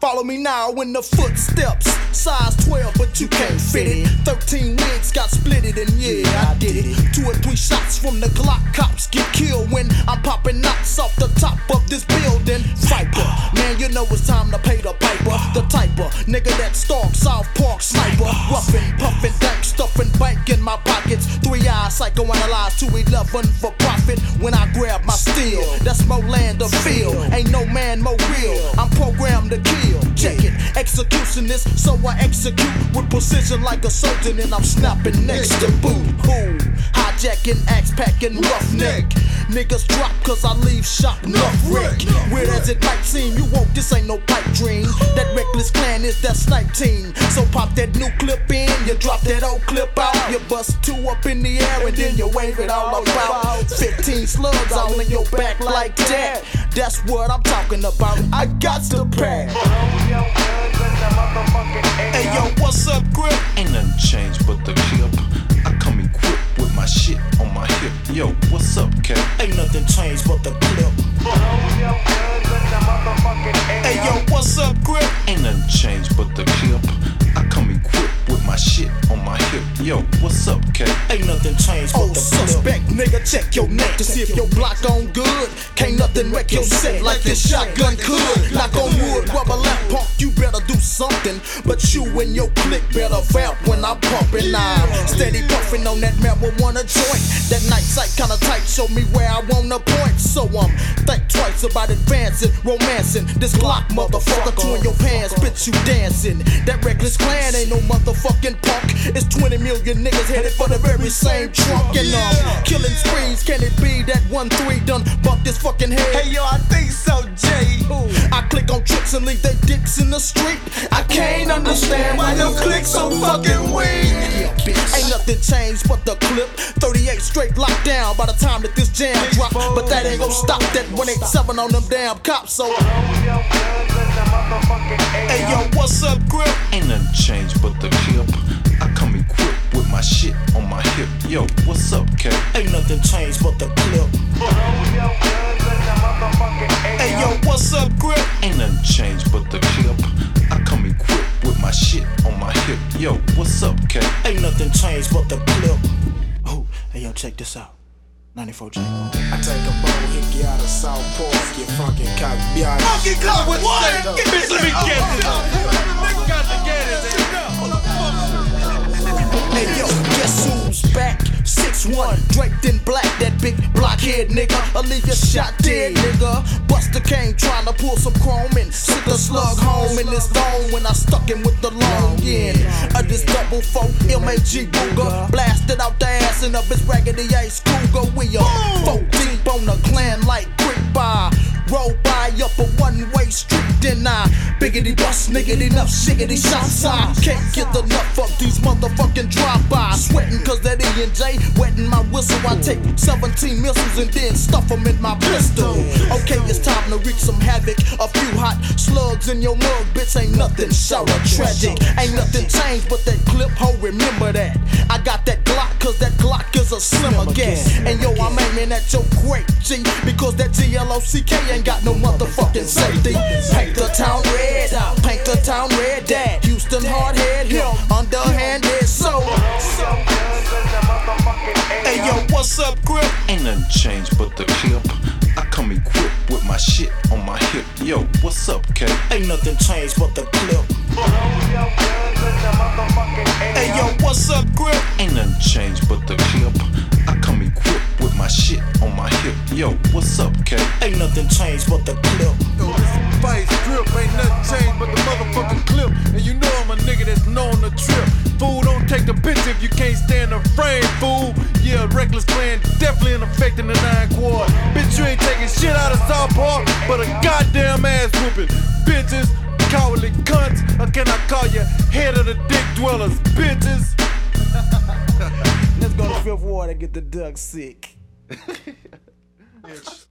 Follow me now in the footsteps. Size 12, but you can't fit it. 13 wigs got splitted, and yeah, I did it. Two or three shots from the Glock cops get killed when I'm popping knots off the top of this building. Viper, man, you know it's time to pay the piper. The typer, nigga that stalks South Park sniper. Ruffin', puffin', dank, stuffin' bank in my pockets. Three eyes, psychoanalyze 211 for profit. When I grab my steel, that's more land of feel. Ain't no man more real. I'm programmed to kill. Check it, executionist, so I execute with precision like a surgeon, and I'm snapping next to boot. Who? Hijacking, axe packing, roughneck. Niggas drop cause I leave shop enough wreck. Weird as it might seem, you won't, this ain't no pipe dream. That reckless clan is that snipe team. So pop that new clip in, you drop that old clip out. You bust two up in the air and then you wave it all about. 15 slugs all in your back like that. That's what I'm talking about. I got to pack. Hey yo, what's up, Grip? Ain't nothing changed but the clip. I come equipped with my shit on my hip. Yo, what's up, K? Ain't nothing changed but the clip. Hey yo, what's up, Grip? Ain't nothing changed but the clip. Shit on my hip. Yo, what's up, K? Ain't nothing changed but Oh, the suspect, nigga, check your neck to see if your block on good. Can't nothing wreck your set like this shotgun could. Knock on wood, rubber lap pump, you better do something. But you and your clique better vamp when I'm pumping. I'm steady puffing on that marijuana joint. That night sight kinda tight, show me where I wanna point. So I'm think twice about advancing, romancing. This Glock motherfucker, two in your pants, bitch, you dancing. That reckless clan ain't no motherfucking punk. It's 20 million niggas headed for the very same trunk. And um, killing sprees, can it be that 1-3 done bumped this fucking head? Hey yo, I think so, Jay. I click on tricks and leave they dicks in the street. I can't understand why your click so fucking weak. Ain't nothing changed but the clip. 38 straight locked down by the time that this jam drop. But that ain't gonna stop that 187 on them damn cops. So, hey yo, what's up, Grip? Ain't nothing changed but the clip. I come equipped with my shit on my hip. Yo, what's up, K? Ain't nothing changed but the clip. What's up, K? Ain't nothing changed but the clip. Oh, hey yo, check this out. 94 J. I take a boat, hickey out of South Park, get funky cop, be out Funky Cop, what? Bitch, let me get this. Hey yo, guess who's back? 6'1, blockhead nigga. I'll leave your shot dead, nigga. Buster came trying to pull some chrome and sent the slug home in his dome when I stuck him with the long end of this double four MAG Booger. Blasted out the ass and up his raggedy ass Cougar. We four deep on the clan like quick by. Roll by up a one way street, then I biggity bust, niggity enough, shiggity shots. I can't get enough of these motherfucking drive-bys. Sweating cause that E and J wetting my whistle. I take 17 missiles and then stuff them in my pistol. Okay, it's time to wreak some havoc. A few hot slugs in your mug, bitch. Ain't nothing shout or tragic. Ain't nothing changed but that clip, ho, remember that. I got that Glock cause that Glock is a slimmer gas. And yo, I'm aiming at your great G because that GLOCK ain't got no motherfucking safety. Paint the town red, paint the town red, dad. Houston hard head, him underhanded, so. Hey yo, what's up, Grip? Ain't nothing changed but the clip. I come equipped with my shit on my hip. Yo, what's up, K? Ain't nothing changed but the clip. Hey yo, what's up, Grip? Ain't nothing changed but the clip. I come equipped Yo, what's up, K? Ain't nothing changed but the clip. Yo, this vice grip, ain't nothing changed but the motherfucking clip. And you know I'm a nigga that's known the trip. Fool, don't take the picture if you can't stand the frame, fool. Yeah, reckless plan definitely in effect in the nine quad. Bitch, you ain't taking shit out of South Park, but a goddamn ass whooping. Bitches, cowardly cunts, or can I call you head of the dick dwellers, bitches? Let's go to Fifth Ward and get the duck sick. Bitch.